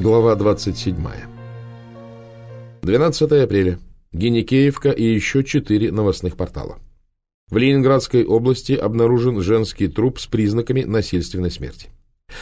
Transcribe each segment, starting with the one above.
Глава 27. 12 апреля. Геникеевка и еще четыре новостных портала. В Ленинградской области обнаружен женский труп с признаками насильственной смерти.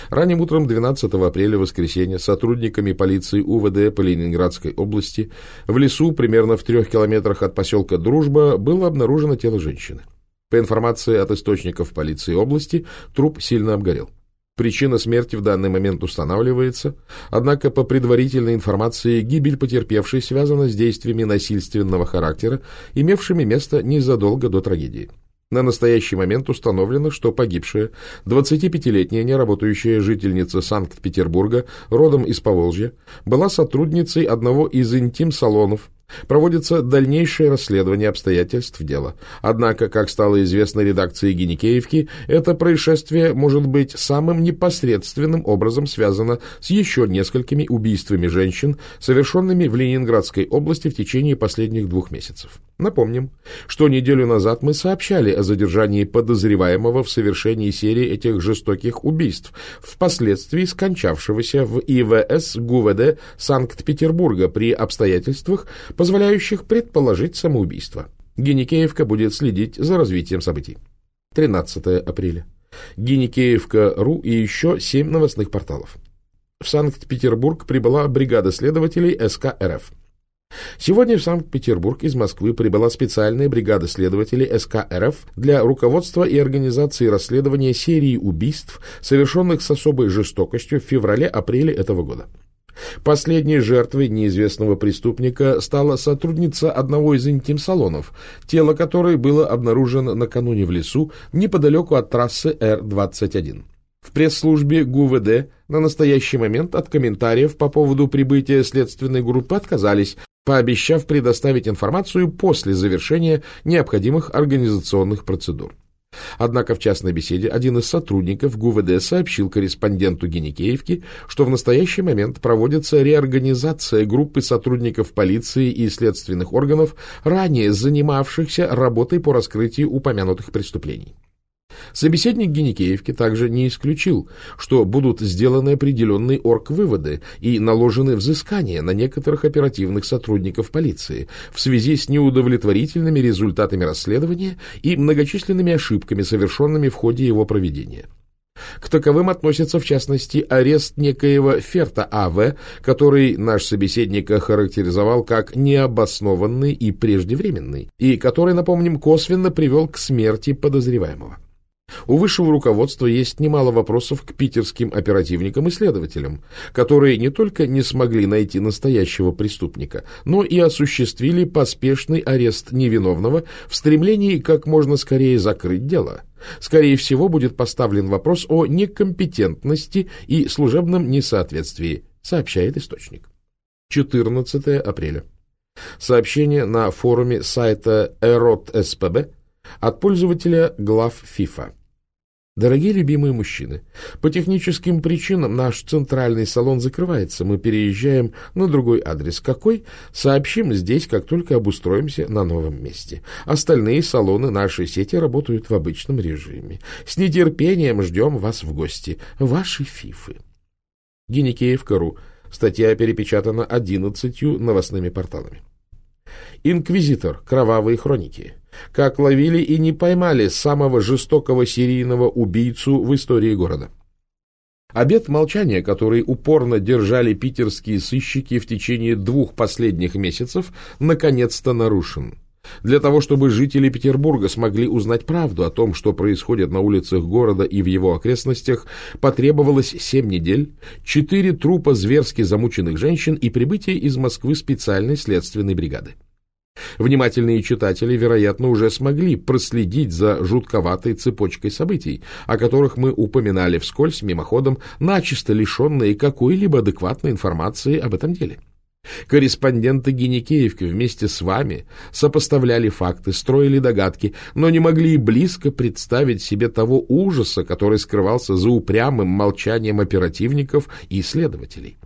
Ранним утром 12 апреля, воскресенья, сотрудниками полиции УВД по Ленинградской области в лесу, примерно в трех километрах от поселка Дружба, было обнаружено тело женщины. По информации от источников полиции области, труп сильно обгорел. Причина смерти в данный момент устанавливается, однако по предварительной информации гибель потерпевшей связана с действиями насильственного характера, имевшими место незадолго до трагедии. На настоящий момент установлено, что погибшая, 25-летняя неработающая жительница Санкт-Петербурга, родом из Поволжья, была сотрудницей одного из интим-салонов, Проводится дальнейшее расследование обстоятельств дела. Однако, как стало известно редакции Геникеевки, это происшествие может быть самым непосредственным образом связано с еще несколькими убийствами женщин, совершенными в Ленинградской области в течение последних двух месяцев. Напомним, что неделю назад мы сообщали о задержании подозреваемого в совершении серии этих жестоких убийств, впоследствии скончавшегося в ИВС ГУВД Санкт-Петербурга при обстоятельствах, позволяющих предположить самоубийство. Геникеевка будет следить за развитием событий. 13 апреля. Геникеевка.ру и еще семь новостных порталов. В Санкт-Петербург прибыла бригада следователей СК РФ. Сегодня в Санкт-Петербург из Москвы прибыла специальная бригада следователей СК РФ для руководства и организации расследования серии убийств, совершенных с особой жестокостью в феврале-апреле этого года. Последней жертвой неизвестного преступника стала сотрудница одного из интим-салонов, тело которой было обнаружено накануне в лесу неподалеку от трассы Р-21. В пресс-службе ГУВД на настоящий момент от комментариев по поводу прибытия следственной группы отказались, пообещав предоставить информацию после завершения необходимых организационных процедур. Однако в частной беседе один из сотрудников ГУВД сообщил корреспонденту Геникеевки, что в настоящий момент проводится реорганизация группы сотрудников полиции и следственных органов, ранее занимавшихся работой по раскрытию упомянутых преступлений. Собеседник Геникеевки также не исключил, что будут сделаны определенные орг-выводы и наложены взыскания на некоторых оперативных сотрудников полиции в связи с неудовлетворительными результатами расследования и многочисленными ошибками, совершенными в ходе его проведения. К таковым относится, в частности, арест некоего Ферта А.В., который наш собеседник охарактеризовал как необоснованный и преждевременный, и который, напомним, косвенно привел к смерти подозреваемого. У высшего руководства есть немало вопросов к питерским оперативникам и следователям, которые не только не смогли найти настоящего преступника, но и осуществили поспешный арест невиновного в стремлении как можно скорее закрыть дело. Скорее всего, будет поставлен вопрос о некомпетентности и служебном несоответствии, сообщает источник. 14 апреля. Сообщение на форуме сайта Эрот СПБ от пользователя глав ФИФА. Дорогие любимые мужчины, по техническим причинам наш центральный салон закрывается. Мы переезжаем на другой адрес. Какой? Сообщим здесь, как только обустроимся на новом месте. Остальные салоны нашей сети работают в обычном режиме. С нетерпением ждем вас в гости. Ваши фифы. Геникеев.ру. Статья перепечатана одиннадцатью новостными порталами. Инквизитор. Кровавые хроники как ловили и не поймали самого жестокого серийного убийцу в истории города. Обет молчания, который упорно держали питерские сыщики в течение двух последних месяцев, наконец-то нарушен. Для того, чтобы жители Петербурга смогли узнать правду о том, что происходит на улицах города и в его окрестностях, потребовалось семь недель, четыре трупа зверски замученных женщин и прибытие из Москвы специальной следственной бригады. Внимательные читатели, вероятно, уже смогли проследить за жутковатой цепочкой событий, о которых мы упоминали вскользь мимоходом, начисто лишенные какой-либо адекватной информации об этом деле. Корреспонденты Геникеевки вместе с вами сопоставляли факты, строили догадки, но не могли и близко представить себе того ужаса, который скрывался за упрямым молчанием оперативников и следователей.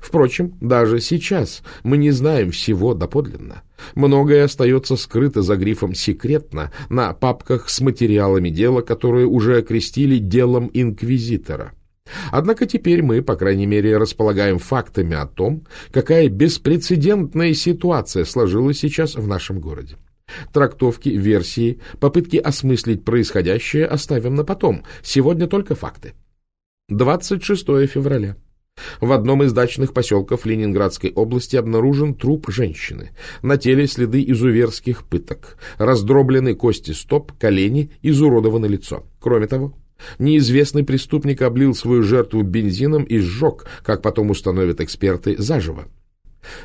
Впрочем, даже сейчас мы не знаем всего доподлинно. Многое остается скрыто за грифом «секретно» на папках с материалами дела, которые уже окрестили делом инквизитора. Однако теперь мы, по крайней мере, располагаем фактами о том, какая беспрецедентная ситуация сложилась сейчас в нашем городе. Трактовки, версии, попытки осмыслить происходящее оставим на потом. Сегодня только факты. 26 февраля. В одном из дачных поселков Ленинградской области обнаружен труп женщины. На теле следы изуверских пыток. Раздроблены кости стоп, колени, изуродовано лицо. Кроме того, неизвестный преступник облил свою жертву бензином и сжег, как потом установят эксперты, заживо.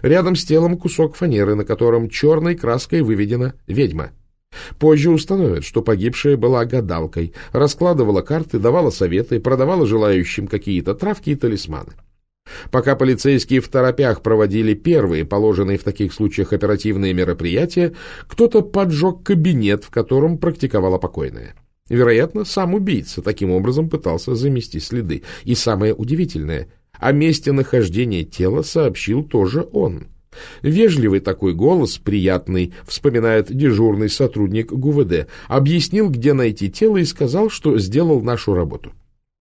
Рядом с телом кусок фанеры, на котором черной краской выведена «ведьма». Позже установят, что погибшая была гадалкой, раскладывала карты, давала советы, продавала желающим какие-то травки и талисманы. Пока полицейские в торопях проводили первые положенные в таких случаях оперативные мероприятия, кто-то поджег кабинет, в котором практиковала покойная. Вероятно, сам убийца таким образом пытался замести следы. И самое удивительное, о месте нахождения тела сообщил тоже он. Вежливый такой голос, приятный, вспоминает дежурный сотрудник ГУВД, объяснил, где найти тело и сказал, что сделал нашу работу.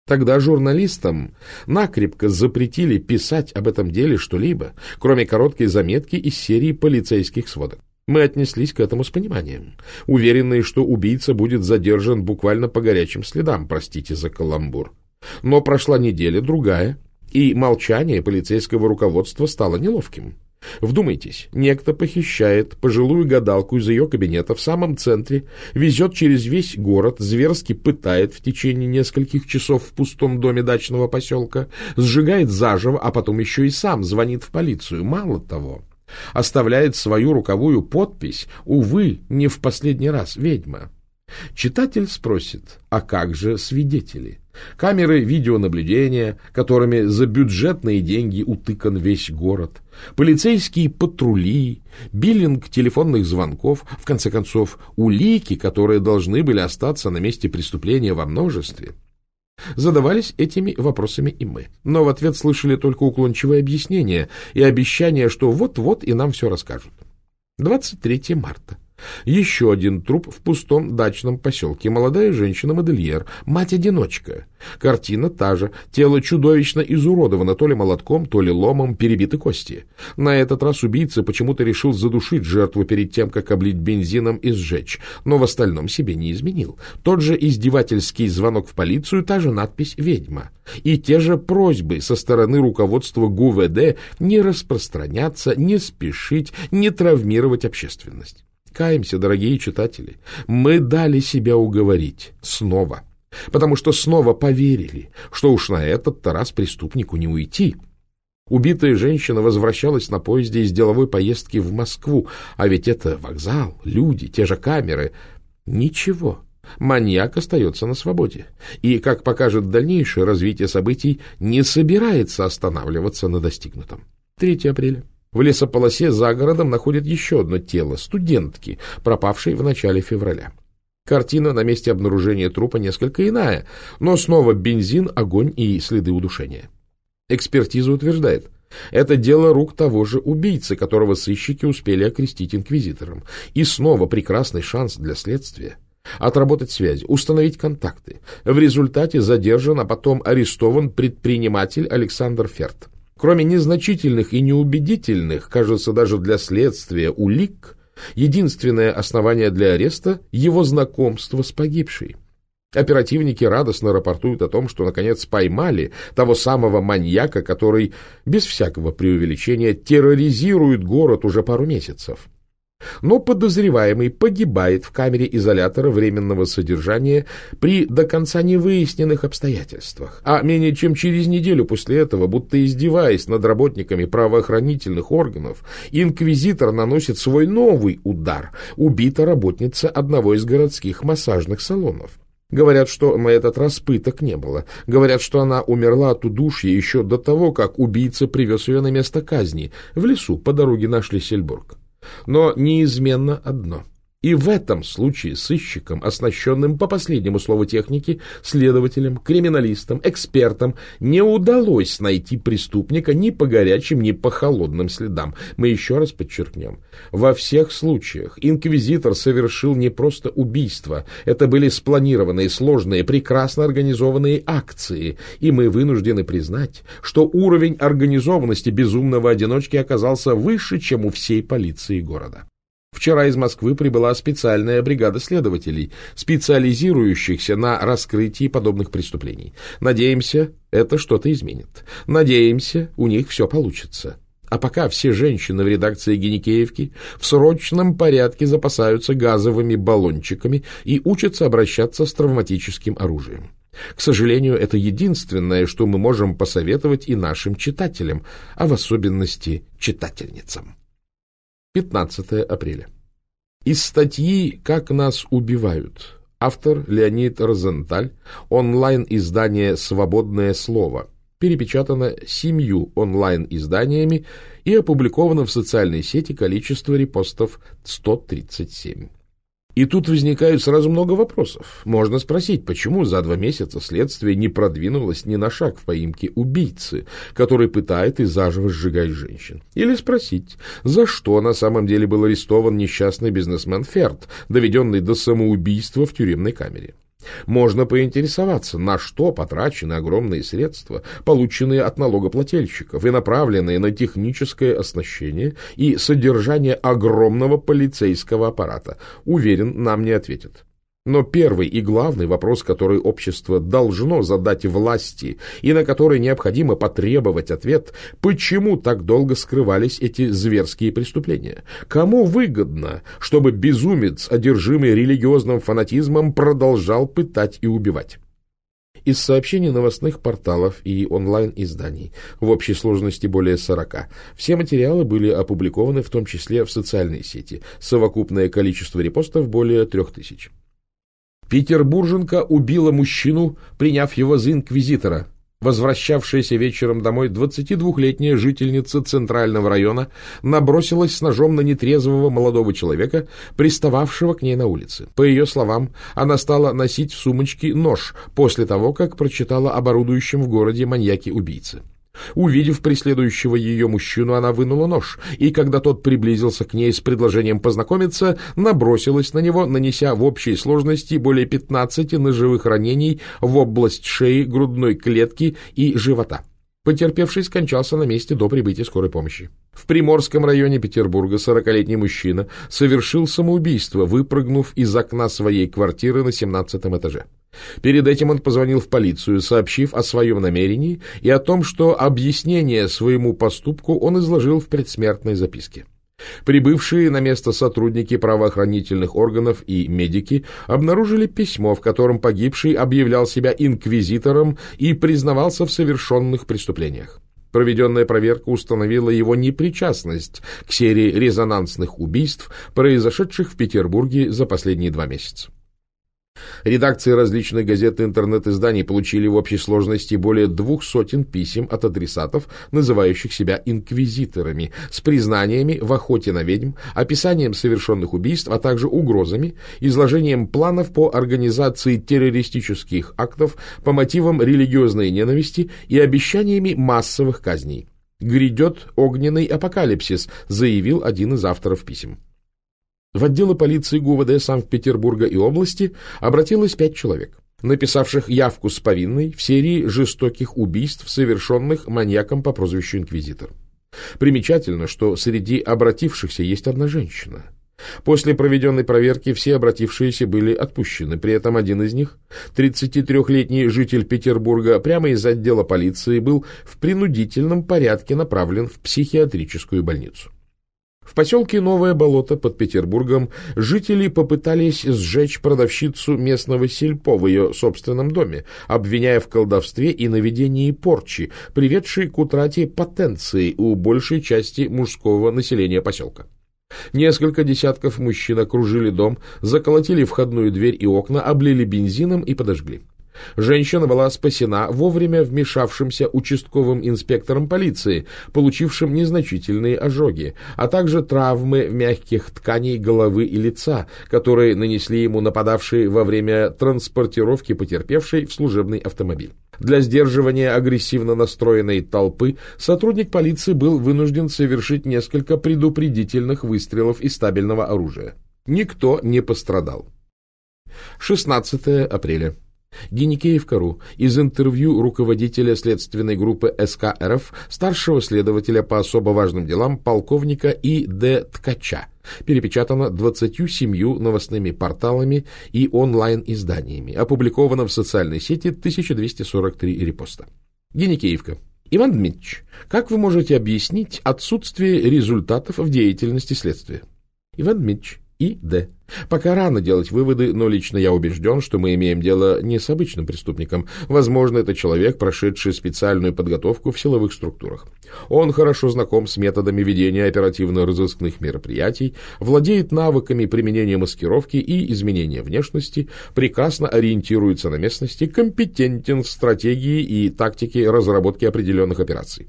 Тогда журналистам накрепко запретили писать об этом деле что-либо, кроме короткой заметки из серии полицейских сводок. Мы отнеслись к этому с пониманием, уверенные, что убийца будет задержан буквально по горячим следам, простите за каламбур. Но прошла неделя, другая, и молчание полицейского руководства стало неловким. Вдумайтесь, некто похищает пожилую гадалку из ее кабинета в самом центре, везет через весь город, зверски пытает в течение нескольких часов в пустом доме дачного поселка, сжигает заживо, а потом еще и сам звонит в полицию. Мало того, оставляет свою руковую подпись, увы, не в последний раз, ведьма. Читатель спросит, а как же свидетели? Камеры видеонаблюдения, которыми за бюджетные деньги утыкан весь город, полицейские патрули, биллинг телефонных звонков, в конце концов, улики, которые должны были остаться на месте преступления во множестве. Задавались этими вопросами и мы, но в ответ слышали только уклончивое объяснение и обещание, что вот-вот и нам все расскажут. 23 марта. Еще один труп в пустом дачном поселке. Молодая женщина-модельер, мать-одиночка. Картина та же. Тело чудовищно изуродовано то ли молотком, то ли ломом, перебиты кости. На этот раз убийца почему-то решил задушить жертву перед тем, как облить бензином и сжечь, но в остальном себе не изменил. Тот же издевательский звонок в полицию, та же надпись «Ведьма». И те же просьбы со стороны руководства ГУВД не распространяться, не спешить, не травмировать общественность. Каемся, дорогие читатели. Мы дали себя уговорить. Снова. Потому что снова поверили, что уж на этот-то раз преступнику не уйти. Убитая женщина возвращалась на поезде из деловой поездки в Москву, а ведь это вокзал, люди, те же камеры. Ничего. Маньяк остается на свободе. И, как покажет дальнейшее развитие событий, не собирается останавливаться на достигнутом. 3 апреля. В лесополосе за городом находят еще одно тело студентки, пропавшей в начале февраля. Картина на месте обнаружения трупа несколько иная, но снова бензин, огонь и следы удушения. Экспертиза утверждает, это дело рук того же убийцы, которого сыщики успели окрестить инквизитором. И снова прекрасный шанс для следствия. Отработать связи, установить контакты. В результате задержан, а потом арестован предприниматель Александр Ферт. Кроме незначительных и неубедительных, кажется, даже для следствия, улик, единственное основание для ареста – его знакомство с погибшей. Оперативники радостно рапортуют о том, что наконец поймали того самого маньяка, который, без всякого преувеличения, терроризирует город уже пару месяцев. Но подозреваемый погибает в камере изолятора временного содержания при до конца не выясненных обстоятельствах. А менее чем через неделю после этого, будто издеваясь над работниками правоохранительных органов, инквизитор наносит свой новый удар. Убита работница одного из городских массажных салонов. Говорят, что на этот раз пыток не было. Говорят, что она умерла от удушья еще до того, как убийца привез ее на место казни, в лесу по дороге на Шлиссельбург. Но неизменно одно. И в этом случае сыщикам, оснащенным по последнему слову техники, следователям, криминалистам, экспертам, не удалось найти преступника ни по горячим, ни по холодным следам. Мы еще раз подчеркнем. Во всех случаях инквизитор совершил не просто убийство. Это были спланированные, сложные, прекрасно организованные акции. И мы вынуждены признать, что уровень организованности безумного одиночки оказался выше, чем у всей полиции города. Вчера из Москвы прибыла специальная бригада следователей, специализирующихся на раскрытии подобных преступлений. Надеемся, это что-то изменит. Надеемся, у них все получится. А пока все женщины в редакции Геникеевки в срочном порядке запасаются газовыми баллончиками и учатся обращаться с травматическим оружием. К сожалению, это единственное, что мы можем посоветовать и нашим читателям, а в особенности читательницам. 15 апреля. Из статьи «Как нас убивают» автор Леонид Розенталь, онлайн-издание «Свободное слово», перепечатано семью онлайн-изданиями и опубликовано в социальной сети количество репостов 137. И тут возникают сразу много вопросов. Можно спросить, почему за два месяца следствие не продвинулось ни на шаг в поимке убийцы, который пытает и заживо сжигает женщин. Или спросить, за что на самом деле был арестован несчастный бизнесмен Ферд, доведенный до самоубийства в тюремной камере. Можно поинтересоваться, на что потрачены огромные средства, полученные от налогоплательщиков и направленные на техническое оснащение и содержание огромного полицейского аппарата. Уверен, нам не ответят. Но первый и главный вопрос, который общество должно задать власти и на который необходимо потребовать ответ, почему так долго скрывались эти зверские преступления? Кому выгодно, чтобы безумец, одержимый религиозным фанатизмом, продолжал пытать и убивать? Из сообщений новостных порталов и онлайн-изданий, в общей сложности более 40, все материалы были опубликованы в том числе в социальной сети, совокупное количество репостов более 3000. Петербурженка убила мужчину, приняв его за инквизитора. Возвращавшаяся вечером домой 22-летняя жительница Центрального района набросилась с ножом на нетрезвого молодого человека, пристававшего к ней на улице. По ее словам, она стала носить в сумочке нож после того, как прочитала об орудующем в городе маньяке-убийце. Увидев преследующего ее мужчину, она вынула нож, и когда тот приблизился к ней с предложением познакомиться, набросилась на него, нанеся в общей сложности более 15 ножевых ранений в область шеи, грудной клетки и живота. Потерпевший скончался на месте до прибытия скорой помощи. В Приморском районе Петербурга 40-летний мужчина совершил самоубийство, выпрыгнув из окна своей квартиры на 17 этаже. Перед этим он позвонил в полицию, сообщив о своем намерении и о том, что объяснение своему поступку он изложил в предсмертной записке. Прибывшие на место сотрудники правоохранительных органов и медики обнаружили письмо, в котором погибший объявлял себя инквизитором и признавался в совершенных преступлениях. Проведенная проверка установила его непричастность к серии резонансных убийств, произошедших в Петербурге за последние два месяца. Редакции различных газет и интернет-изданий получили в общей сложности более двух сотен писем от адресатов, называющих себя инквизиторами, с признаниями в охоте на ведьм, описанием совершенных убийств, а также угрозами, изложением планов по организации террористических актов по мотивам религиозной ненависти и обещаниями массовых казней. «Грядет огненный апокалипсис», заявил один из авторов писем. В отделы полиции ГУВД Санкт-Петербурга и области обратилось пять человек, написавших явку с повинной в серии жестоких убийств, совершенных маньяком по прозвищу Инквизитор. Примечательно, что среди обратившихся есть одна женщина. После проведенной проверки все обратившиеся были отпущены, при этом один из них, 33-летний житель Петербурга, прямо из отдела полиции был в принудительном порядке направлен в психиатрическую больницу. В поселке Новое Болото под Петербургом жители попытались сжечь продавщицу местного сельпо в ее собственном доме, обвиняя в колдовстве и наведении порчи, приведшей к утрате потенции у большей части мужского населения поселка. Несколько десятков мужчин окружили дом, заколотили входную дверь и окна, облили бензином и подожгли. Женщина была спасена вовремя вмешавшимся участковым инспектором полиции, получившим незначительные ожоги, а также травмы мягких тканей головы и лица, которые нанесли ему нападавшие во время транспортировки потерпевшей в служебный автомобиль. Для сдерживания агрессивно настроенной толпы сотрудник полиции был вынужден совершить несколько предупредительных выстрелов из стабильного оружия. Никто не пострадал. 16 апреля. Геникеев.ру. Из интервью руководителя следственной группы СК РФ, старшего следователя по особо важным делам полковника И.Д. Ткача. Перепечатано 27 новостными порталами и онлайн-изданиями. Опубликовано в социальной сети 1243 репоста. Геникеевка. Иван Дмитриевич, как вы можете объяснить отсутствие результатов в деятельности следствия? Иван Дмитриевич и Д. Пока рано делать выводы, но лично я убежден, что мы имеем дело не с обычным преступником. Возможно, это человек, прошедший специальную подготовку в силовых структурах. Он хорошо знаком с методами ведения оперативно-розыскных мероприятий, владеет навыками применения маскировки и изменения внешности, прекрасно ориентируется на местности, компетентен в стратегии и тактике разработки определенных операций.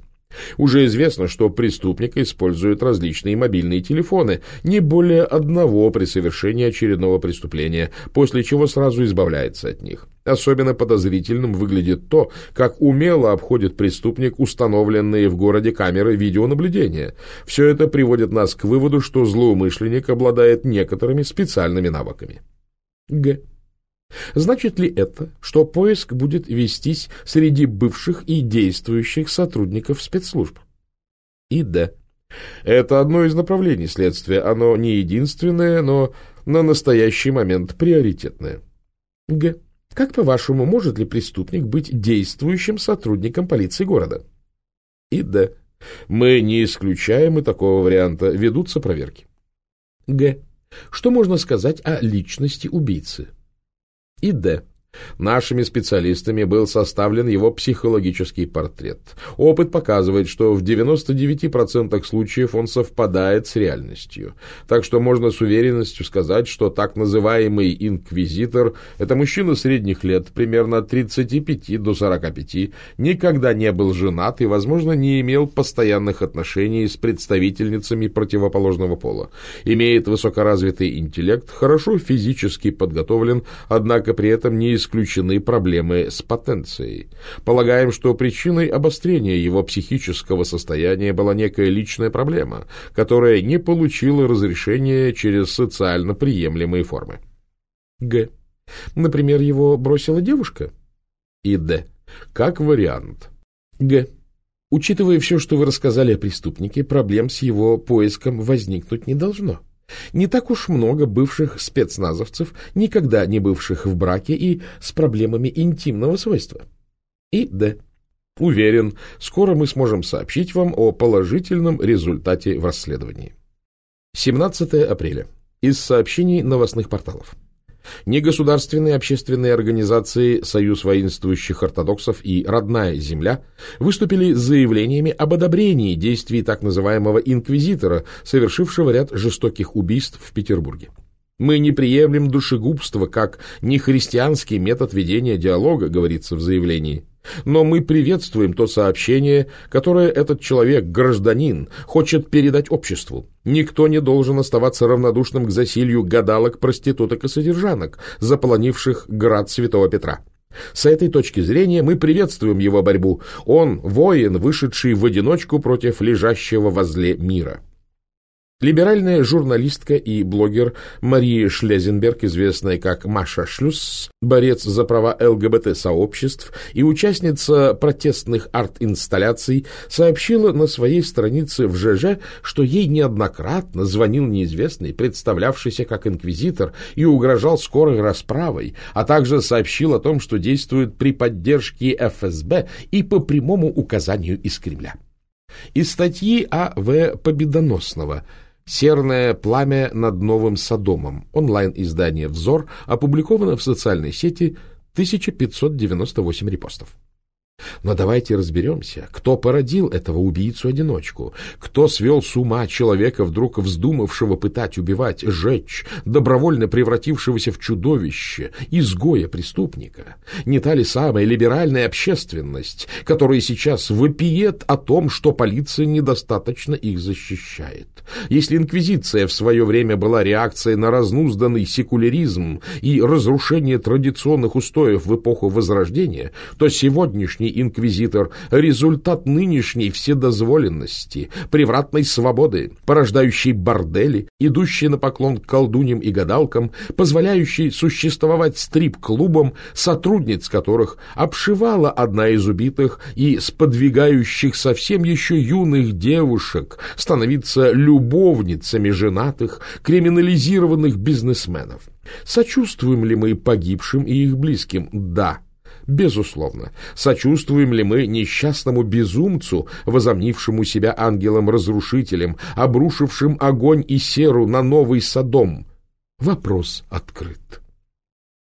Уже известно, что преступник использует различные мобильные телефоны, не более одного при совершении очередного преступления, после чего сразу избавляется от них. Особенно подозрительным выглядит то, как умело обходит преступник установленные в городе камеры видеонаблюдения. Все это приводит нас к выводу, что злоумышленник обладает некоторыми специальными навыками. Г. Значит ли это, что поиск будет вестись среди бывших и действующих сотрудников спецслужб? И да. Это одно из направлений следствия. Оно не единственное, но на настоящий момент приоритетное. Г. Как, по-вашему, может ли преступник быть действующим сотрудником полиции города? И Д. Мы не исключаем и такого варианта. Ведутся проверки. Г. Что можно сказать о личности убийцы? И Д. Нашими специалистами был составлен его психологический портрет. Опыт показывает, что в 99% случаев он совпадает с реальностью. Так что можно с уверенностью сказать, что так называемый инквизитор – это мужчина средних лет, примерно от 35 до 45, никогда не был женат и, возможно, не имел постоянных отношений с представительницами противоположного пола. Имеет высокоразвитый интеллект, хорошо физически подготовлен, однако при этом не исключены проблемы с потенцией. Полагаем, что причиной обострения его психического состояния была некая личная проблема, которая не получила разрешения через социально приемлемые формы. Г. Например, его бросила девушка? И Д. Как вариант. Г. Учитывая все, что вы рассказали о преступнике, проблем с его поиском возникнуть не должно. Не так уж много бывших спецназовцев, никогда не бывших в браке и с проблемами интимного свойства. И Д. Уверен, скоро мы сможем сообщить вам о положительном результате в расследовании. 17 апреля. Из сообщений новостных порталов. Негосударственные общественные организации «Союз воинствующих ортодоксов» и «Родная земля» выступили с заявлениями об одобрении действий так называемого «инквизитора», совершившего ряд жестоких убийств в Петербурге. Мы не приемлем душегубство как нехристианский метод ведения диалога, говорится в заявлении. Но мы приветствуем то сообщение, которое этот человек, гражданин, хочет передать обществу. Никто не должен оставаться равнодушным к засилью гадалок, проституток и содержанок, заполонивших град Святого Петра. С этой точки зрения мы приветствуем его борьбу. Он – воин, вышедший в одиночку против лежащего возле мира. Либеральная журналистка и блогер Мария Шлезенберг, известная как Маша Шлюс, борец за права ЛГБТ-сообществ и участница протестных арт-инсталляций, сообщила на своей странице в ЖЖ, что ей неоднократно звонил неизвестный, представлявшийся как инквизитор, и угрожал скорой расправой, а также сообщил о том, что действует при поддержке ФСБ и по прямому указанию из Кремля. Из статьи А.В. Победоносного – «Серное пламя над Новым Содомом», онлайн-издание «Взор», опубликовано в социальной сети 1598 репостов. Но давайте разберемся, кто породил этого убийцу-одиночку, кто свел с ума человека, вдруг вздумавшего пытать, убивать, жечь, добровольно превратившегося в чудовище, изгоя-преступника. Не та ли самая либеральная общественность, которая сейчас вопиет о том, что полиция недостаточно их защищает? Если инквизиция в свое время была реакцией на разнузданный секуляризм и разрушение традиционных устоев в эпоху Возрождения, то сегодняшний инквизитор – результат нынешней вседозволенности, превратной свободы, порождающей бордели, идущей на поклон к колдуньям и гадалкам, позволяющей существовать стрип-клубам, сотрудниц которых обшивала одна из убитых и сподвигающих совсем еще юных девушек становиться любовницами женатых, криминализированных бизнесменов. Сочувствуем ли мы погибшим и их близким? Да. Безусловно. Сочувствуем ли мы несчастному безумцу, возомнившему себя ангелом-разрушителем, обрушившим огонь и серу на новый Содом? Вопрос открыт.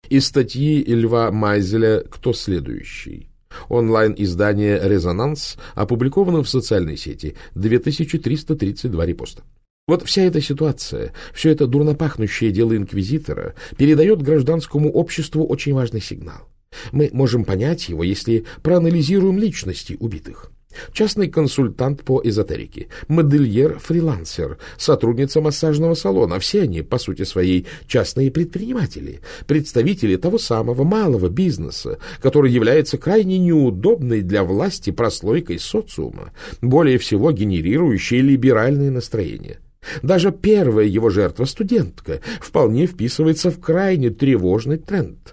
Из статьи Льва Майзеля «Кто следующий?» Онлайн-издание «Резонанс» опубликовано в социальной сети. 2332 репоста. Вот вся эта ситуация, все это дурнопахнущее дело инквизитора передает гражданскому обществу очень важный сигнал. Мы можем понять его, если проанализируем личности убитых. Частный консультант по эзотерике, модельер-фрилансер, сотрудница массажного салона. Все они, по сути своей, частные предприниматели, представители того самого малого бизнеса, который является крайне неудобной для власти прослойкой социума, более всего генерирующей либеральные настроения. Даже первая его жертва, студентка, вполне вписывается в крайне тревожный тренд –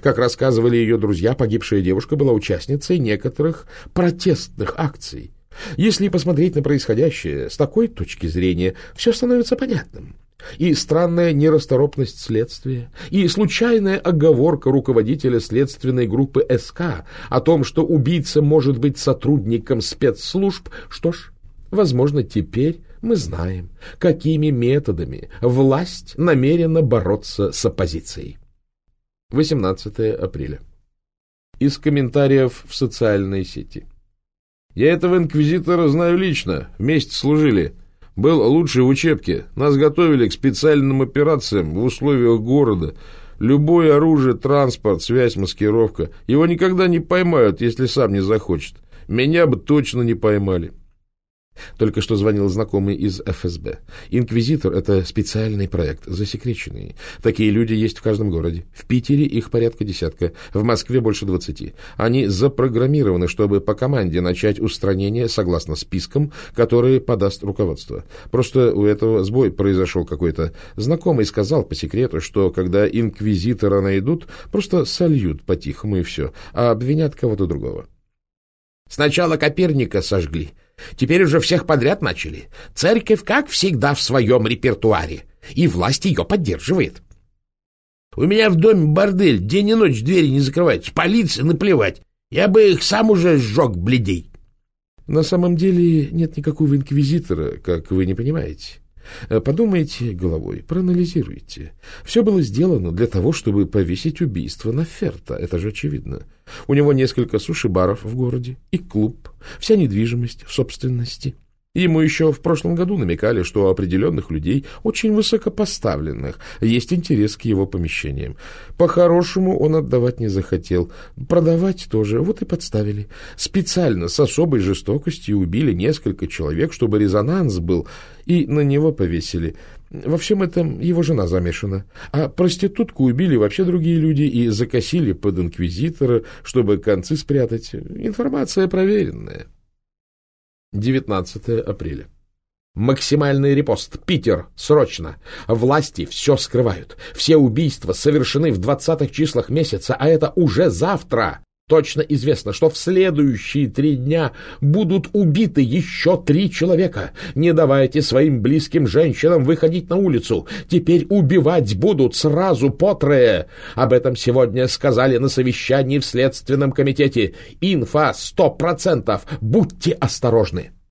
как рассказывали ее друзья, погибшая девушка была участницей некоторых протестных акций. Если посмотреть на происходящее с такой точки зрения, все становится понятным. И странная нерасторопность следствия, и случайная оговорка руководителя следственной группы СК о том, что убийца может быть сотрудником спецслужб, что ж, возможно, теперь мы знаем, какими методами власть намерена бороться с оппозицией. 18 апреля. Из комментариев в социальной сети. Я этого инквизитора знаю лично, вместе служили. Был лучший в учебке. Нас готовили к специальным операциям в условиях города. Любое оружие, транспорт, связь, маскировка. Его никогда не поймают, если сам не захочет. Меня бы точно не поймали. Только что звонил знакомый из ФСБ. Инквизитор — это специальный проект, засекреченный. Такие люди есть в каждом городе. В Питере их порядка десятка, в Москве больше двадцати. Они запрограммированы, чтобы по команде начать устранение согласно спискам, которые подаст руководство. Просто у этого сбой произошел какой-то. Знакомый сказал по секрету, что когда инквизитора найдут, просто сольют по-тихому и все, а обвинят кого-то другого. Сначала Коперника сожгли, Теперь уже всех подряд начали. Церковь, как всегда, в своем репертуаре. И власть ее поддерживает. У меня в доме бордель, день и ночь двери не закрываются. Полиция наплевать. Я бы их сам уже сжег, бледей. На самом деле нет никакого инквизитора, как вы не понимаете. Э, подумайте головой, проанализируйте. Все было сделано для того, чтобы повесить убийство на Ферта, это же очевидно. У него несколько суши-баров в городе и клуб, вся недвижимость в собственности – Ему еще в прошлом году намекали, что у определенных людей, очень высокопоставленных, есть интерес к его помещениям. По-хорошему он отдавать не захотел, продавать тоже, вот и подставили. Специально, с особой жестокостью убили несколько человек, чтобы резонанс был, и на него повесили. Во всем этом его жена замешана. А проститутку убили вообще другие люди и закосили под инквизитора, чтобы концы спрятать. Информация проверенная. 19 апреля. Максимальный репост. Питер. Срочно. Власти все скрывают. Все убийства совершены в двадцатых числах месяца, а это уже завтра. Точно известно, что в следующие три дня будут убиты еще три человека. Не давайте своим близким женщинам выходить на улицу. Теперь убивать будут сразу по трое. Об этом сегодня сказали на совещании в Следственном комитете. Инфа сто процентов. Будьте осторожны.